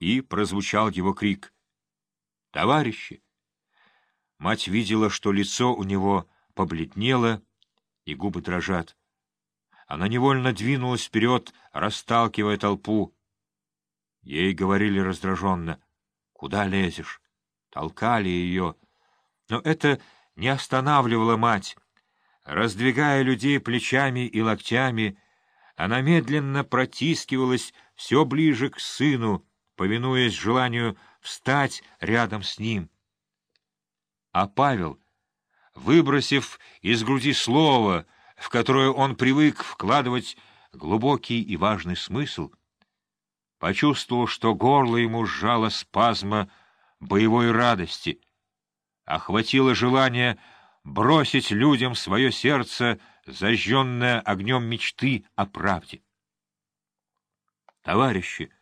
и прозвучал его крик. «Товарищи!» Мать видела, что лицо у него побледнело, и губы дрожат. Она невольно двинулась вперед, расталкивая толпу. Ей говорили раздраженно. «Куда лезешь?» Толкали ее. Но это не останавливало мать. Раздвигая людей плечами и локтями, она медленно протискивалась все ближе к сыну, повинуясь желанию встать рядом с ним. А Павел, выбросив из груди слово, в которое он привык вкладывать глубокий и важный смысл, почувствовал, что горло ему сжало спазма боевой радости, охватило желание бросить людям свое сердце, зажженное огнем мечты о правде. «Товарищи!» —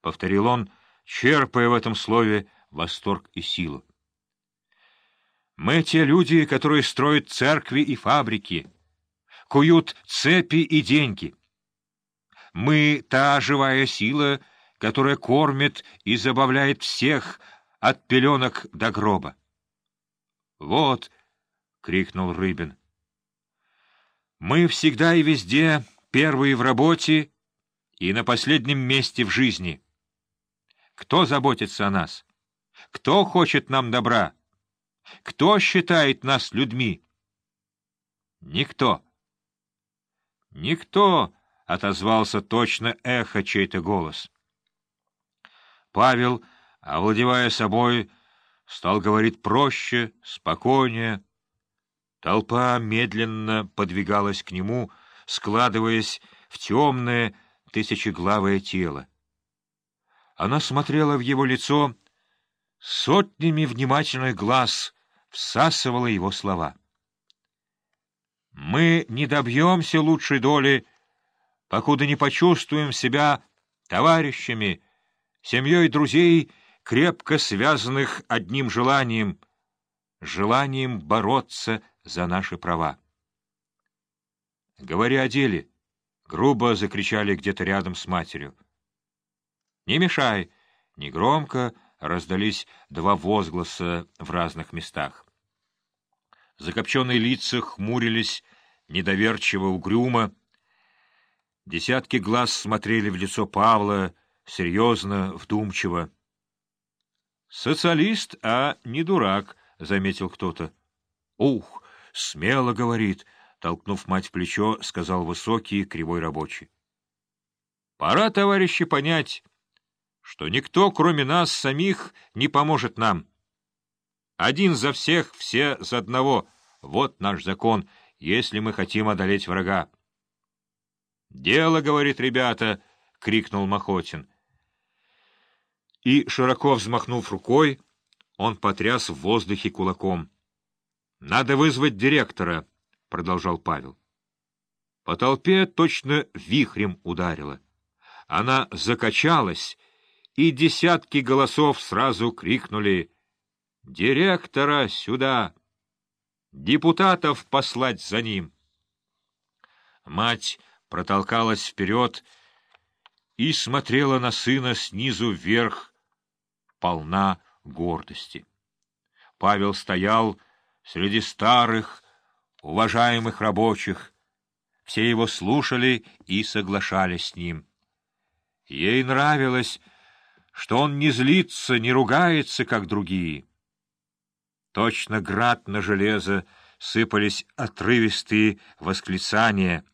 повторил он, черпая в этом слове восторг и силу. «Мы те люди, которые строят церкви и фабрики, куют цепи и деньги. Мы — та живая сила, которая кормит и забавляет всех от пеленок до гроба. «Вот!» — крикнул Рыбин. «Мы всегда и везде первые в работе и на последнем месте в жизни. Кто заботится о нас? Кто хочет нам добра? Кто считает нас людьми? Никто. Никто, — отозвался точно эхо чей-то голос. Павел, овладевая собой, стал говорить проще, спокойнее. Толпа медленно подвигалась к нему, складываясь в темное тысячеглавое тело. Она смотрела в его лицо сотнями внимательных глаз, всасывала его слова. «Мы не добьемся лучшей доли, покуда не почувствуем себя товарищами, семьей друзей, крепко связанных одним желанием — желанием бороться за наши права. Говоря о деле, грубо закричали где-то рядом с матерью. «Не мешай!» — негромко раздались два возгласа в разных местах. Закопченные лица хмурились, недоверчиво, угрюмо. Десятки глаз смотрели в лицо Павла, серьезно, вдумчиво. — Социалист, а не дурак, — заметил кто-то. — Ух, смело говорит, — толкнув мать в плечо, сказал высокий, кривой рабочий. — Пора, товарищи, понять, что никто, кроме нас самих, не поможет нам. Один за всех, все за одного. Вот наш закон, если мы хотим одолеть врага. — Дело, — говорит ребята, — крикнул Махотин. И, широко взмахнув рукой, он потряс в воздухе кулаком. — Надо вызвать директора, — продолжал Павел. По толпе точно вихрем ударило. Она закачалась, и десятки голосов сразу крикнули «Директора сюда! Депутатов послать за ним!» Мать протолкалась вперед и смотрела на сына снизу вверх, полна гордости. Павел стоял среди старых, уважаемых рабочих. Все его слушали и соглашались с ним. Ей нравилось что он не злится, не ругается, как другие. Точно град на железо сыпались отрывистые восклицания,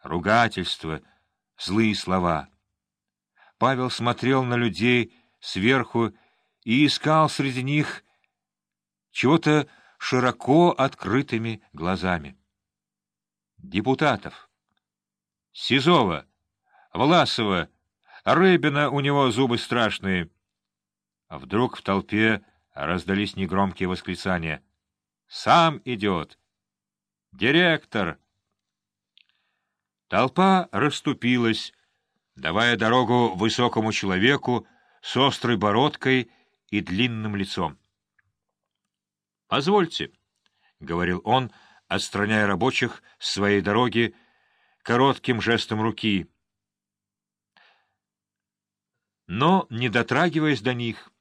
ругательства, злые слова. Павел смотрел на людей сверху и искал среди них чего-то широко открытыми глазами. Депутатов. Сизова, Власова, Рыбина у него зубы страшные. А вдруг в толпе раздались негромкие восклицания. «Сам идет! Директор!» Толпа расступилась, давая дорогу высокому человеку с острой бородкой и длинным лицом. «Позвольте», — говорил он, отстраняя рабочих с своей дороги коротким жестом руки — но, не дотрагиваясь до них,